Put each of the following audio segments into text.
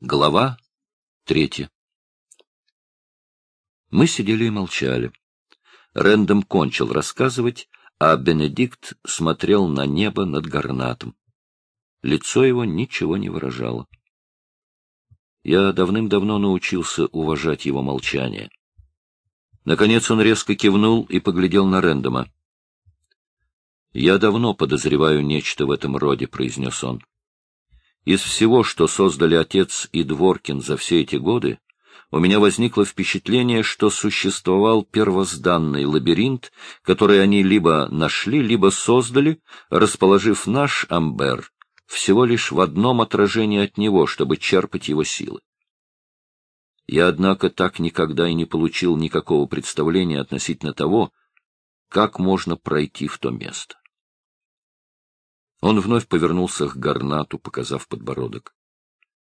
Глава третья. Мы сидели и молчали. Рэндом кончил рассказывать, а Бенедикт смотрел на небо над горнатом. Лицо его ничего не выражало. Я давным-давно научился уважать его молчание. Наконец он резко кивнул и поглядел на Рэндома. «Я давно подозреваю нечто в этом роде», — произнес он. Из всего, что создали отец и Дворкин за все эти годы, у меня возникло впечатление, что существовал первозданный лабиринт, который они либо нашли, либо создали, расположив наш амбер всего лишь в одном отражении от него, чтобы черпать его силы. Я, однако, так никогда и не получил никакого представления относительно того, как можно пройти в то место. Он вновь повернулся к Гарнату, показав подбородок.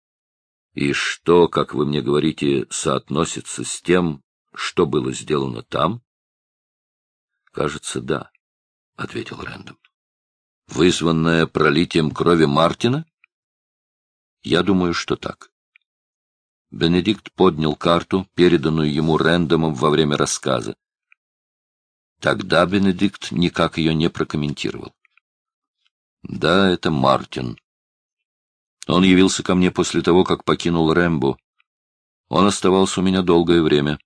— И что, как вы мне говорите, соотносится с тем, что было сделано там? — Кажется, да, — ответил Рэндом. — Вызванное пролитием крови Мартина? — Я думаю, что так. Бенедикт поднял карту, переданную ему Рэндомом во время рассказа. Тогда Бенедикт никак ее не прокомментировал. Да, это Мартин. Он явился ко мне после того, как покинул Рэмбо. Он оставался у меня долгое время.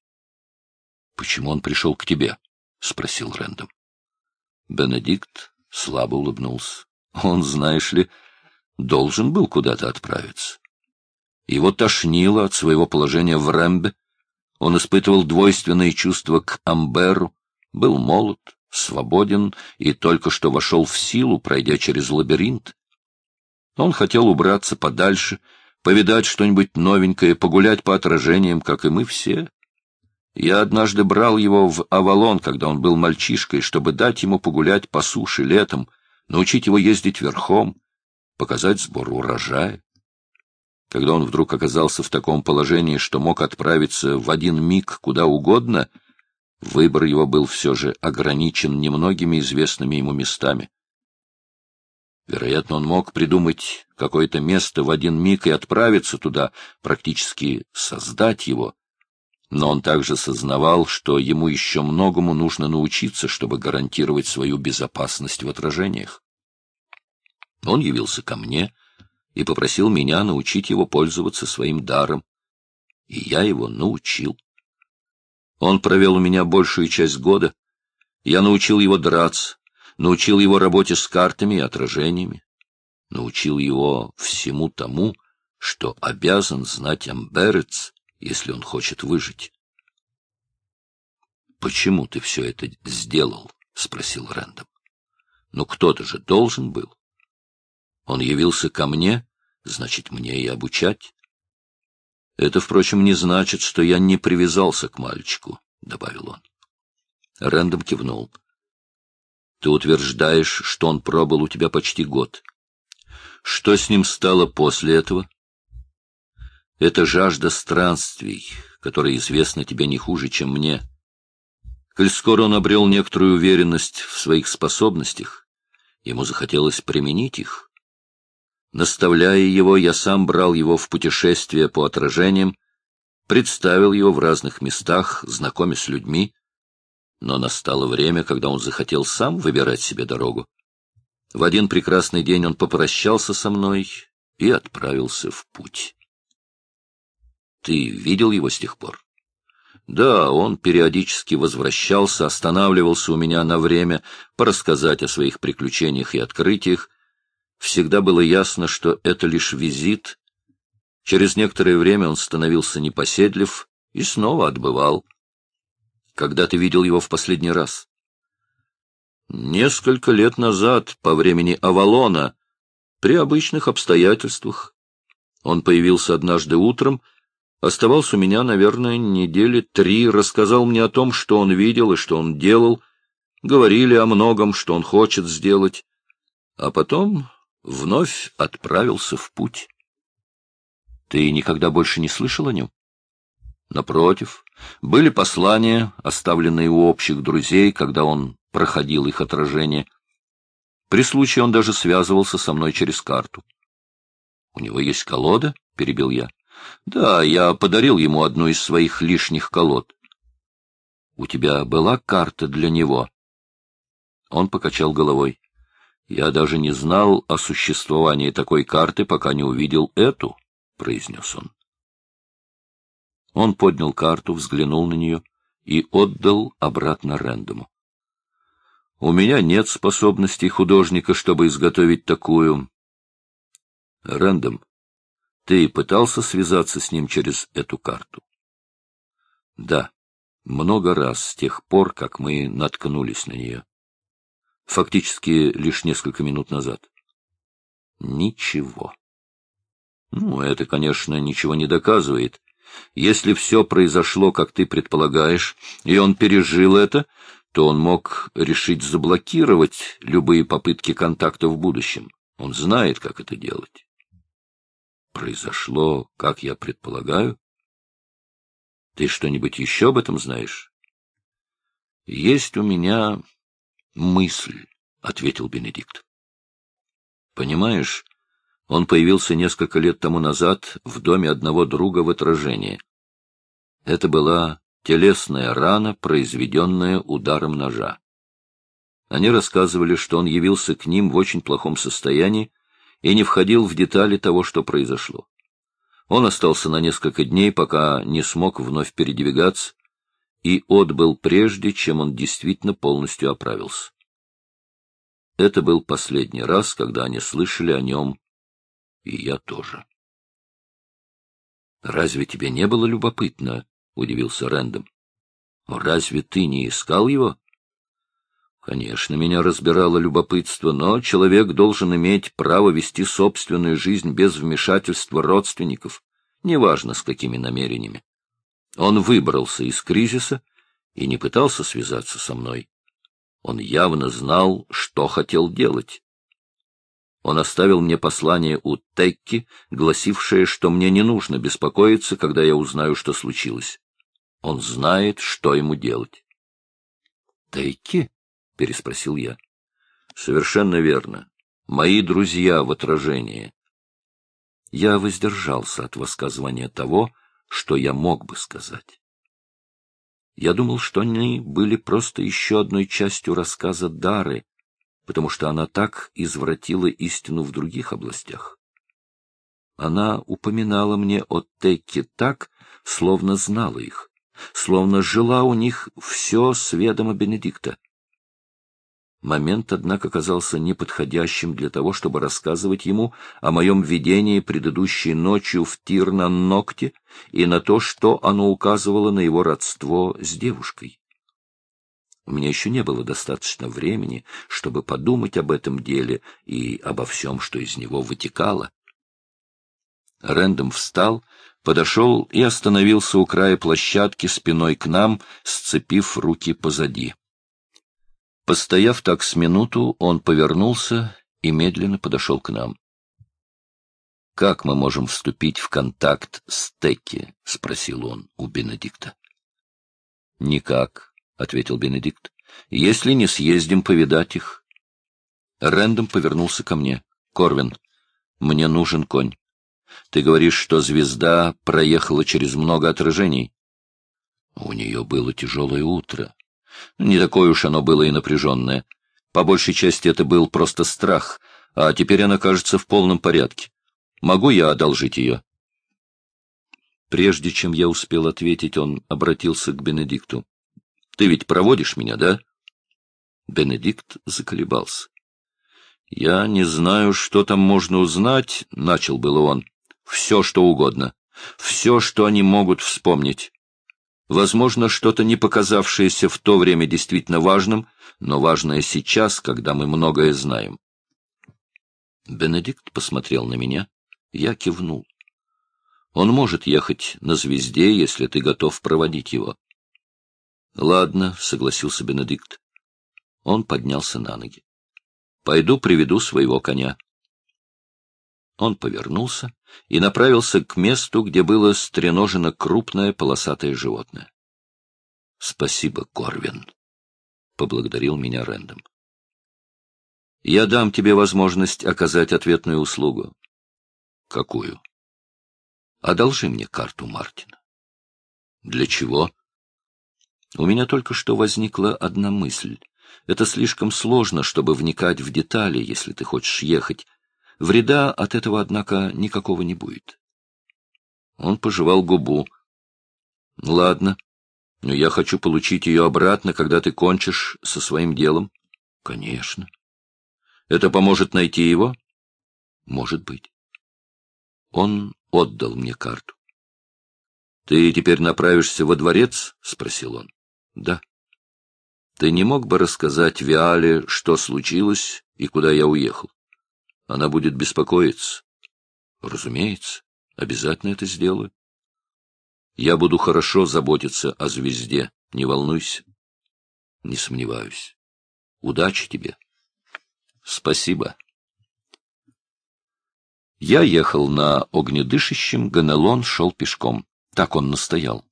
— Почему он пришел к тебе? — спросил Рэндом. Бенедикт слабо улыбнулся. Он, знаешь ли, должен был куда-то отправиться. Его тошнило от своего положения в Рэмбе. Он испытывал двойственные чувства к Амберу, был молод, свободен и только что вошел в силу, пройдя через лабиринт. Он хотел убраться подальше, повидать что-нибудь новенькое, погулять по отражениям, как и мы все. Я однажды брал его в Авалон, когда он был мальчишкой, чтобы дать ему погулять по суше летом, научить его ездить верхом, показать сбор урожая. Когда он вдруг оказался в таком положении, что мог отправиться в один миг куда угодно — Выбор его был все же ограничен немногими известными ему местами. Вероятно, он мог придумать какое-то место в один миг и отправиться туда, практически создать его. Но он также сознавал, что ему еще многому нужно научиться, чтобы гарантировать свою безопасность в отражениях. Он явился ко мне и попросил меня научить его пользоваться своим даром. И я его научил. Он провел у меня большую часть года. Я научил его драться, научил его работе с картами и отражениями, научил его всему тому, что обязан знать Амберец, если он хочет выжить. — Почему ты все это сделал? — спросил Рэндом. — Ну, кто-то же должен был. Он явился ко мне, значит, мне и обучать. Это, впрочем, не значит, что я не привязался к мальчику, — добавил он. Рэндом кивнул. — Ты утверждаешь, что он пробыл у тебя почти год. Что с ним стало после этого? — Это жажда странствий, которая известна тебе не хуже, чем мне. Коль скоро он обрел некоторую уверенность в своих способностях, ему захотелось применить их. Наставляя его, я сам брал его в путешествия по отражениям, представил его в разных местах, знакомя с людьми. Но настало время, когда он захотел сам выбирать себе дорогу. В один прекрасный день он попрощался со мной и отправился в путь. Ты видел его с тех пор? Да, он периодически возвращался, останавливался у меня на время порассказать о своих приключениях и открытиях, Всегда было ясно, что это лишь визит. Через некоторое время он становился непоседлив и снова отбывал. Когда ты видел его в последний раз? Несколько лет назад, по времени Авалона, при обычных обстоятельствах. Он появился однажды утром, оставался у меня, наверное, недели три, рассказал мне о том, что он видел и что он делал, говорили о многом, что он хочет сделать, а потом вновь отправился в путь. Ты никогда больше не слышал о нем? Напротив, были послания, оставленные у общих друзей, когда он проходил их отражение. При случае он даже связывался со мной через карту. — У него есть колода? — перебил я. Да, я подарил ему одну из своих лишних колод. У тебя была карта для него? Он покачал головой. Я даже не знал о существовании такой карты, пока не увидел эту, произнес он. Он поднял карту, взглянул на нее и отдал обратно Рэндому. У меня нет способностей художника, чтобы изготовить такую. Рэндом, ты пытался связаться с ним через эту карту? Да, много раз с тех пор, как мы наткнулись на нее. Фактически лишь несколько минут назад. Ничего. Ну, это, конечно, ничего не доказывает. Если все произошло, как ты предполагаешь, и он пережил это, то он мог решить заблокировать любые попытки контакта в будущем. Он знает, как это делать. Произошло, как я предполагаю. Ты что-нибудь еще об этом знаешь? Есть у меня мысль, — ответил Бенедикт. Понимаешь, он появился несколько лет тому назад в доме одного друга в отражении. Это была телесная рана, произведенная ударом ножа. Они рассказывали, что он явился к ним в очень плохом состоянии и не входил в детали того, что произошло. Он остался на несколько дней, пока не смог вновь передвигаться, и отбыл прежде, чем он действительно полностью оправился. Это был последний раз, когда они слышали о нем, и я тоже. — Разве тебе не было любопытно? — удивился Рэндом. — Разве ты не искал его? Конечно, меня разбирало любопытство, но человек должен иметь право вести собственную жизнь без вмешательства родственников, неважно с какими намерениями. Он выбрался из кризиса и не пытался связаться со мной. Он явно знал, что хотел делать. Он оставил мне послание у Текки, гласившее, что мне не нужно беспокоиться, когда я узнаю, что случилось. Он знает, что ему делать. — Текки? — переспросил я. — Совершенно верно. Мои друзья в отражении. Я воздержался от высказывания того, что я мог бы сказать. Я думал, что они были просто еще одной частью рассказа Дары, потому что она так извратила истину в других областях. Она упоминала мне о Текке так, словно знала их, словно жила у них все с ведома Бенедикта. Момент, однако, казался неподходящим для того, чтобы рассказывать ему о моем видении предыдущей ночью в тир на ногте и на то, что оно указывало на его родство с девушкой. У меня еще не было достаточно времени, чтобы подумать об этом деле и обо всем, что из него вытекало. Рэндом встал, подошел и остановился у края площадки спиной к нам, сцепив руки позади. Постояв так с минуту, он повернулся и медленно подошел к нам. — Как мы можем вступить в контакт с Текки? — спросил он у Бенедикта. — Никак, — ответил Бенедикт, — если не съездим повидать их. Рэндом повернулся ко мне. — Корвин, мне нужен конь. Ты говоришь, что звезда проехала через много отражений. У нее было тяжелое утро. Не такое уж оно было и напряженное. По большей части это был просто страх, а теперь она кажется в полном порядке. Могу я одолжить ее? Прежде чем я успел ответить, он обратился к Бенедикту. — Ты ведь проводишь меня, да? Бенедикт заколебался. — Я не знаю, что там можно узнать, — начал было он. — Все, что угодно. Все, что они могут вспомнить. Возможно, что-то не показавшееся в то время действительно важным, но важное сейчас, когда мы многое знаем. Бенедикт посмотрел на меня. Я кивнул. Он может ехать на звезде, если ты готов проводить его. — Ладно, — согласился Бенедикт. Он поднялся на ноги. — Пойду приведу своего коня. Он повернулся и направился к месту, где было стреножено крупное полосатое животное. — Спасибо, Корвин, — поблагодарил меня Рэндом. — Я дам тебе возможность оказать ответную услугу. — Какую? одолжи мне карту Мартина. Для чего? У меня только что возникла одна мысль. Это слишком сложно, чтобы вникать в детали, если ты хочешь ехать. Вреда от этого, однако, никакого не будет. Он пожевал губу. — Ладно, но я хочу получить ее обратно, когда ты кончишь со своим делом. — Конечно. — Это поможет найти его? — Может быть. Он отдал мне карту. — Ты теперь направишься во дворец? — спросил он. — Да. Ты не мог бы рассказать Виале, что случилось и куда я уехал? Она будет беспокоиться. Разумеется, обязательно это сделаю. Я буду хорошо заботиться о звезде, не волнуйся. Не сомневаюсь. Удачи тебе. Спасибо. Я ехал на огнедышащем, Ганелон шел пешком. Так он настоял.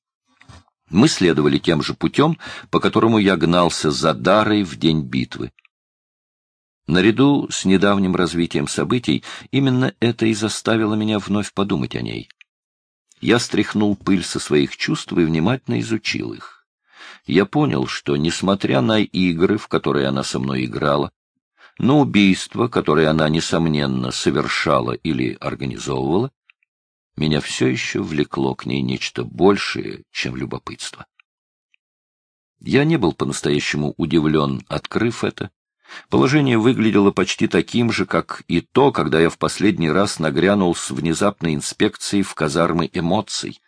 Мы следовали тем же путем, по которому я гнался за Дарой в день битвы. Наряду с недавним развитием событий именно это и заставило меня вновь подумать о ней. Я стряхнул пыль со своих чувств и внимательно изучил их. Я понял, что, несмотря на игры, в которые она со мной играла, на убийства, которые она, несомненно, совершала или организовывала, меня все еще влекло к ней нечто большее, чем любопытство. Я не был по-настоящему удивлен, открыв это. Положение выглядело почти таким же, как и то, когда я в последний раз нагрянул с внезапной инспекцией в казармы эмоций.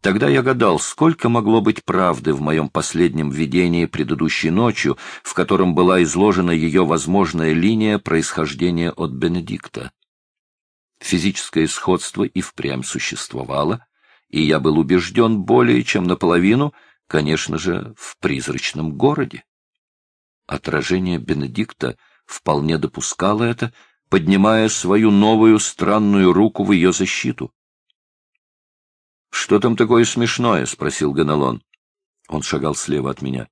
Тогда я гадал, сколько могло быть правды в моем последнем видении предыдущей ночью, в котором была изложена ее возможная линия происхождения от Бенедикта. Физическое сходство и впрямь существовало, и я был убежден более чем наполовину, конечно же, в призрачном городе. Отражение Бенедикта вполне допускало это, поднимая свою новую странную руку в ее защиту. — Что там такое смешное? — спросил Ганалон. Он шагал слева от меня.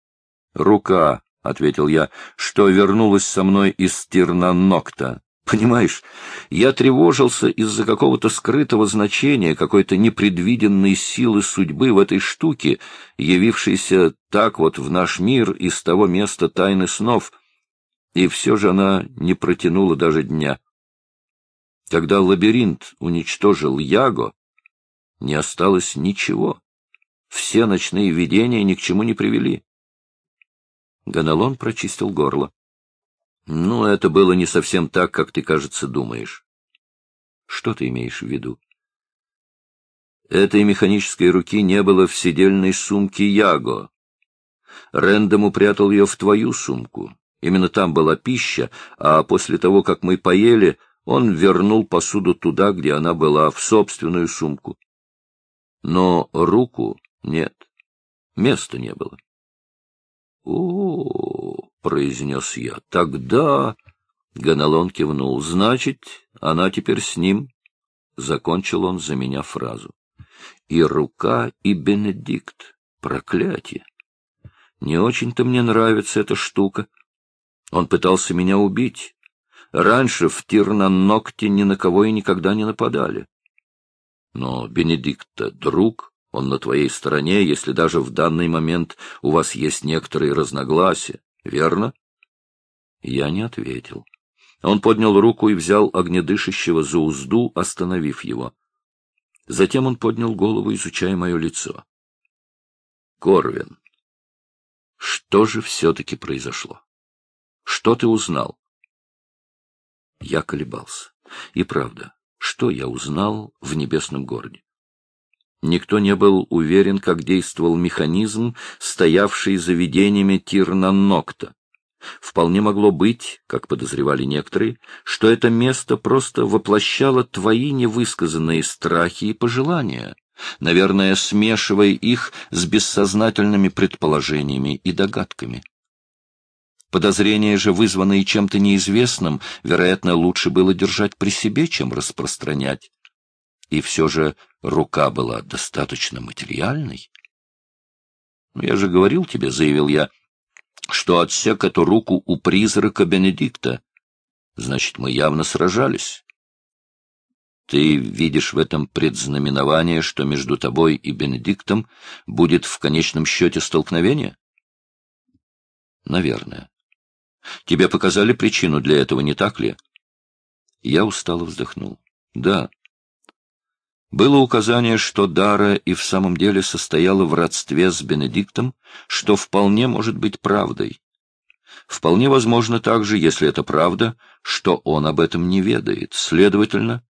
— Рука, — ответил я, — что вернулась со мной из Тирнанокта. Понимаешь, я тревожился из-за какого-то скрытого значения, какой-то непредвиденной силы судьбы в этой штуке, явившейся так вот в наш мир из того места тайны снов, и все же она не протянула даже дня. Когда лабиринт уничтожил Яго, не осталось ничего. Все ночные видения ни к чему не привели. Ганалон прочистил горло. Ну, это было не совсем так, как ты, кажется, думаешь. Что ты имеешь в виду? Этой механической руки не было в сидельной сумке Яго. Рэндом упрятал ее в твою сумку. Именно там была пища, а после того, как мы поели, он вернул посуду туда, где она была, в собственную сумку. Но руку нет, места не было. О, произнес я. Тогда... Ганалон кивнул. Значит, она теперь с ним. Закончил он за меня фразу. И рука, и Бенедикт. Проклятие. Не очень-то мне нравится эта штука. Он пытался меня убить. Раньше в Тирнанокте ни на кого и никогда не нападали. Но Бенедикт-то друг, он на твоей стороне, если даже в данный момент у вас есть некоторые разногласия верно? Я не ответил. Он поднял руку и взял огнедышащего за узду, остановив его. Затем он поднял голову, изучая мое лицо. Корвин, что же все-таки произошло? Что ты узнал? Я колебался. И правда, что я узнал в небесном городе? Никто не был уверен, как действовал механизм, стоявший за видениями Тирнанокта. Вполне могло быть, как подозревали некоторые, что это место просто воплощало твои невысказанные страхи и пожелания, наверное, смешивая их с бессознательными предположениями и догадками. Подозрения же, вызванные чем-то неизвестным, вероятно, лучше было держать при себе, чем распространять. И все же рука была достаточно материальной. «Ну, я же говорил тебе, — заявил я, — что отсек эту руку у призрака Бенедикта. Значит, мы явно сражались. Ты видишь в этом предзнаменование, что между тобой и Бенедиктом будет в конечном счете столкновение? Наверное. Тебе показали причину для этого, не так ли? Я устало вздохнул. Да. Было указание, что Дара и в самом деле состояла в родстве с Бенедиктом, что вполне может быть правдой. Вполне возможно также, если это правда, что он об этом не ведает. Следовательно,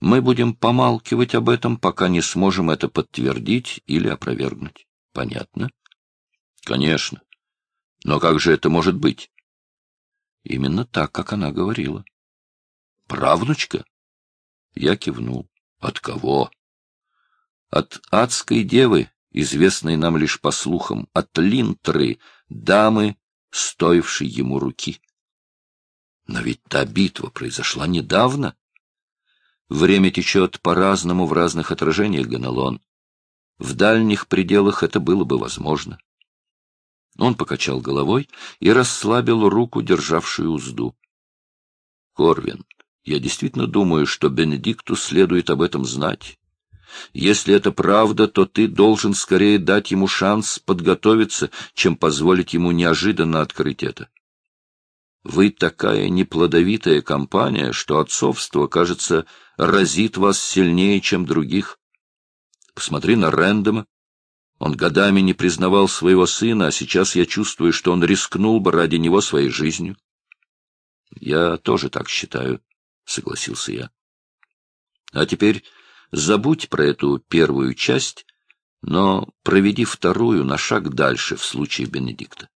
мы будем помалкивать об этом, пока не сможем это подтвердить или опровергнуть. Понятно? Конечно. Но как же это может быть? Именно так, как она говорила. Правнучка? Я кивнул. От кого? От адской девы, известной нам лишь по слухам, от Линтры, дамы, стоившей ему руки. Но ведь та битва произошла недавно. Время течет по-разному в разных отражениях, Ганалон. В дальних пределах это было бы возможно. Он покачал головой и расслабил руку, державшую узду. — Корвин, я действительно думаю, что Бенедикту следует об этом знать. Если это правда, то ты должен скорее дать ему шанс подготовиться, чем позволить ему неожиданно открыть это. Вы такая неплодовитая компания, что отцовство, кажется, разит вас сильнее, чем других. Посмотри на Рэндома. Он годами не признавал своего сына, а сейчас я чувствую, что он рискнул бы ради него своей жизнью. — Я тоже так считаю, — согласился я. — А теперь забудь про эту первую часть, но проведи вторую на шаг дальше в случае Бенедикта.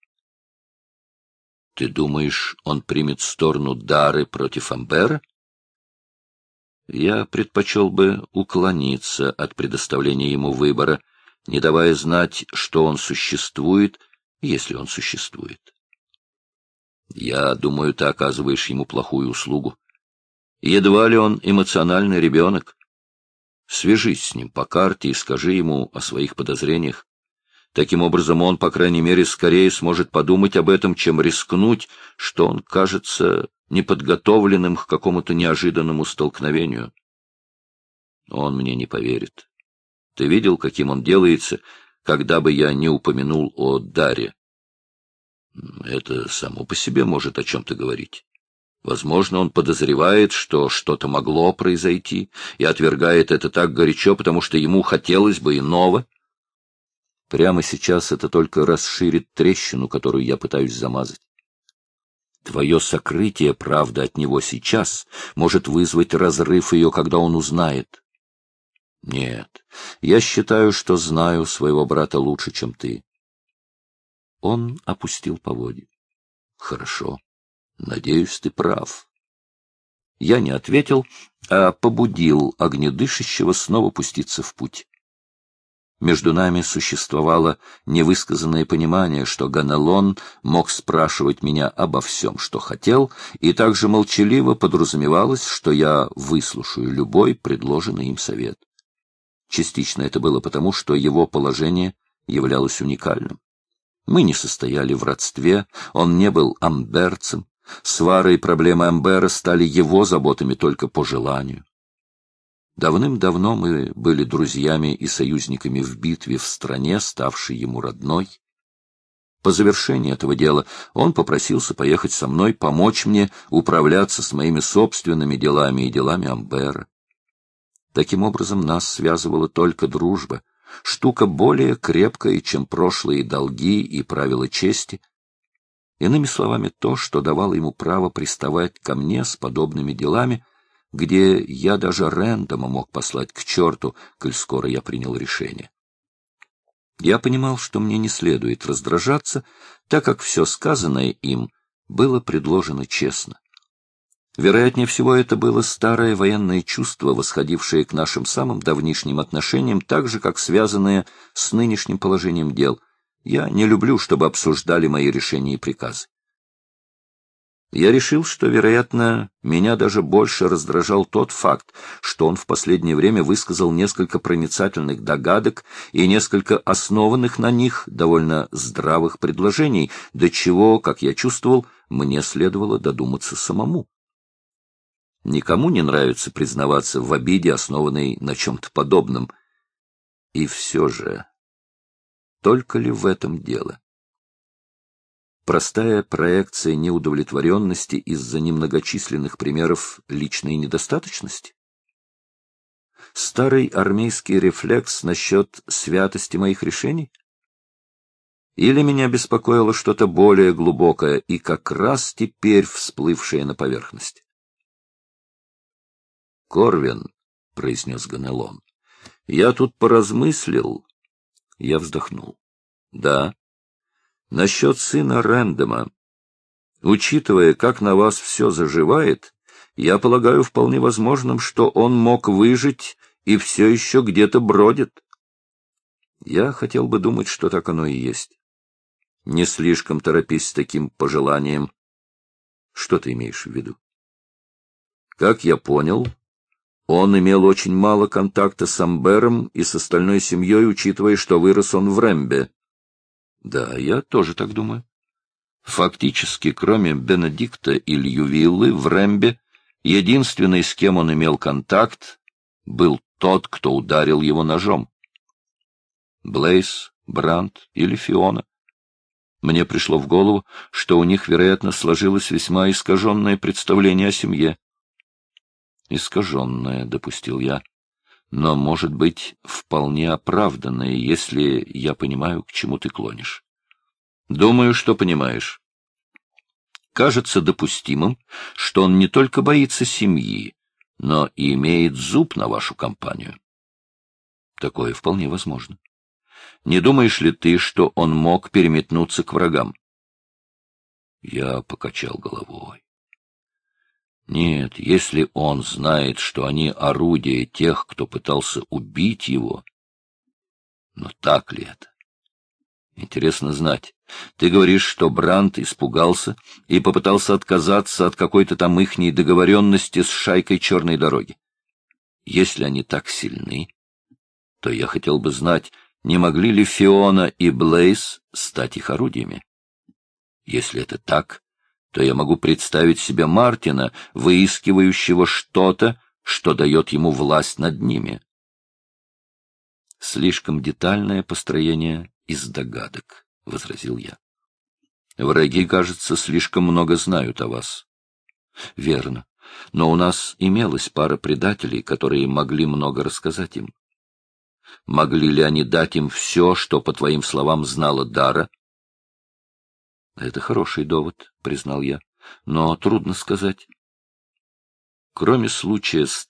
Ты думаешь, он примет сторону Дары против Амбера? Я предпочел бы уклониться от предоставления ему выбора, не давая знать, что он существует, если он существует. Я думаю, ты оказываешь ему плохую услугу. Едва ли он эмоциональный ребенок. Свяжись с ним по карте и скажи ему о своих подозрениях. Таким образом, он, по крайней мере, скорее сможет подумать об этом, чем рискнуть, что он кажется неподготовленным к какому-то неожиданному столкновению. Он мне не поверит. Ты видел, каким он делается, когда бы я не упомянул о Даре? Это само по себе может о чем-то говорить. Возможно, он подозревает, что что-то могло произойти, и отвергает это так горячо, потому что ему хотелось бы иного. Прямо сейчас это только расширит трещину, которую я пытаюсь замазать. Твое сокрытие, правда, от него сейчас может вызвать разрыв ее, когда он узнает. Нет, я считаю, что знаю своего брата лучше, чем ты. Он опустил поводья. Хорошо. Надеюсь, ты прав. Я не ответил, а побудил огнедышащего снова пуститься в путь. Между нами существовало невысказанное понимание, что Ганалон мог спрашивать меня обо всем, что хотел, и также молчаливо подразумевалось, что я выслушаю любой предложенный им совет. Частично это было потому, что его положение являлось уникальным. Мы не состояли в родстве, он не был амберцем, свары и проблемы Амбера стали его заботами только по желанию. Давным-давно мы были друзьями и союзниками в битве в стране, ставшей ему родной. По завершении этого дела он попросился поехать со мной, помочь мне управляться с моими собственными делами и делами Амбера. Таким образом, нас связывала только дружба, штука более крепкая, чем прошлые долги и правила чести. Иными словами, то, что давало ему право приставать ко мне с подобными делами — где я даже Рэндома мог послать к черту, коль скоро я принял решение. Я понимал, что мне не следует раздражаться, так как все сказанное им было предложено честно. Вероятнее всего, это было старое военное чувство, восходившее к нашим самым давнишним отношениям, так же, как связанное с нынешним положением дел. Я не люблю, чтобы обсуждали мои решения и приказы. Я решил, что, вероятно, меня даже больше раздражал тот факт, что он в последнее время высказал несколько проницательных догадок и несколько основанных на них довольно здравых предложений, до чего, как я чувствовал, мне следовало додуматься самому. Никому не нравится признаваться в обиде, основанной на чем-то подобном. И все же, только ли в этом дело? Простая проекция неудовлетворенности из-за немногочисленных примеров личной недостаточности? Старый армейский рефлекс насчет святости моих решений? Или меня беспокоило что-то более глубокое и как раз теперь всплывшее на поверхность? Корвин, — произнес Ганелон, — я тут поразмыслил. Я вздохнул. Да. Насчет сына Рэндома. Учитывая, как на вас все заживает, я полагаю вполне возможным, что он мог выжить и все еще где-то бродит. Я хотел бы думать, что так оно и есть. Не слишком торопись с таким пожеланием. Что ты имеешь в виду? Как я понял, он имел очень мало контакта с Амбером и с остальной семьей, учитывая, что вырос он в Рэмбе. Да, я тоже так думаю. Фактически, кроме Бенедикта и Льювиллы в Рэмбе, единственный, с кем он имел контакт, был тот, кто ударил его ножом. Блейз, Брандт или Фиона. Мне пришло в голову, что у них, вероятно, сложилось весьма искаженное представление о семье. Искаженное, допустил я, но, может быть, вполне оправданное, если я понимаю, к чему ты клонишь. Думаю, что понимаешь. Кажется допустимым, что он не только боится семьи, но и имеет зуб на вашу компанию. Такое вполне возможно. Не думаешь ли ты, что он мог переметнуться к врагам? Я покачал головой. Нет, если он знает, что они орудия тех, кто пытался убить его... Но так ли это? Интересно знать. Ты говоришь, что Брант испугался и попытался отказаться от какой-то там ихней договоренности с шайкой черной дороги. Если они так сильны, то я хотел бы знать, не могли ли Фиона и Блейз стать их орудиями? Если это так, то я могу представить себе Мартина, выискивающего что-то, что дает ему власть над ними. Слишком детальное построение из догадок, — возразил я. Враги, кажется, слишком много знают о вас. Верно. Но у нас имелась пара предателей, которые могли много рассказать им. Могли ли они дать им все, что, по твоим словам, знала Дара? Это хороший довод, признал я, но трудно сказать. Кроме случая с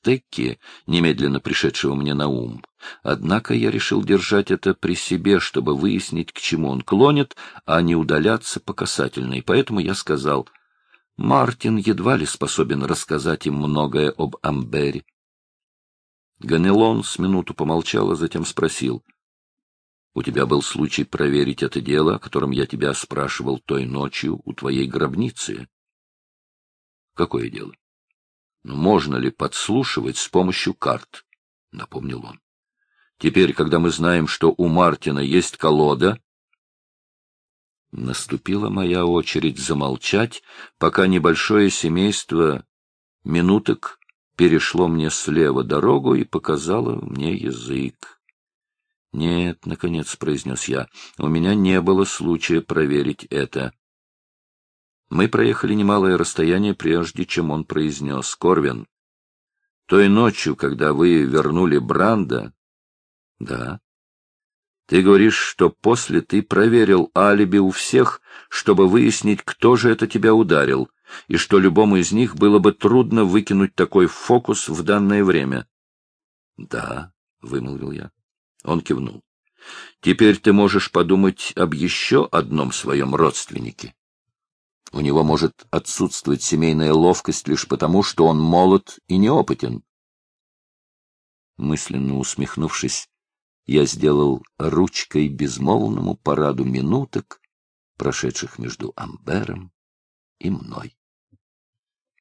немедленно пришедшего мне на ум, однако я решил держать это при себе, чтобы выяснить, к чему он клонит, а не удаляться по касательной, поэтому я сказал, Мартин едва ли способен рассказать им многое об Амбере. Ганелон с минуту помолчал, а затем спросил, у тебя был случай проверить это дело, о котором я тебя спрашивал той ночью у твоей гробницы. Какое дело? Ну, можно ли подслушивать с помощью карт? Напомнил он. Теперь, когда мы знаем, что у Мартина есть колода... Наступила моя очередь замолчать, пока небольшое семейство минуток перешло мне слева дорогу и показало мне язык. «Нет», — наконец произнес я, — «у меня не было случая проверить это». Мы проехали немалое расстояние, прежде чем он произнес «Корвин». «Той ночью, когда вы вернули Бранда...» «Да». «Ты говоришь, что после ты проверил алиби у всех, чтобы выяснить, кто же это тебя ударил, и что любому из них было бы трудно выкинуть такой фокус в данное время». «Да», — вымолвил я. Он кивнул. Теперь ты можешь подумать об еще одном своем родственнике. У него может отсутствовать семейная ловкость лишь потому, что он молод и неопытен. Мысленно усмехнувшись, я сделал ручкой безмолвному параду минуток, прошедших между Амбером и мной.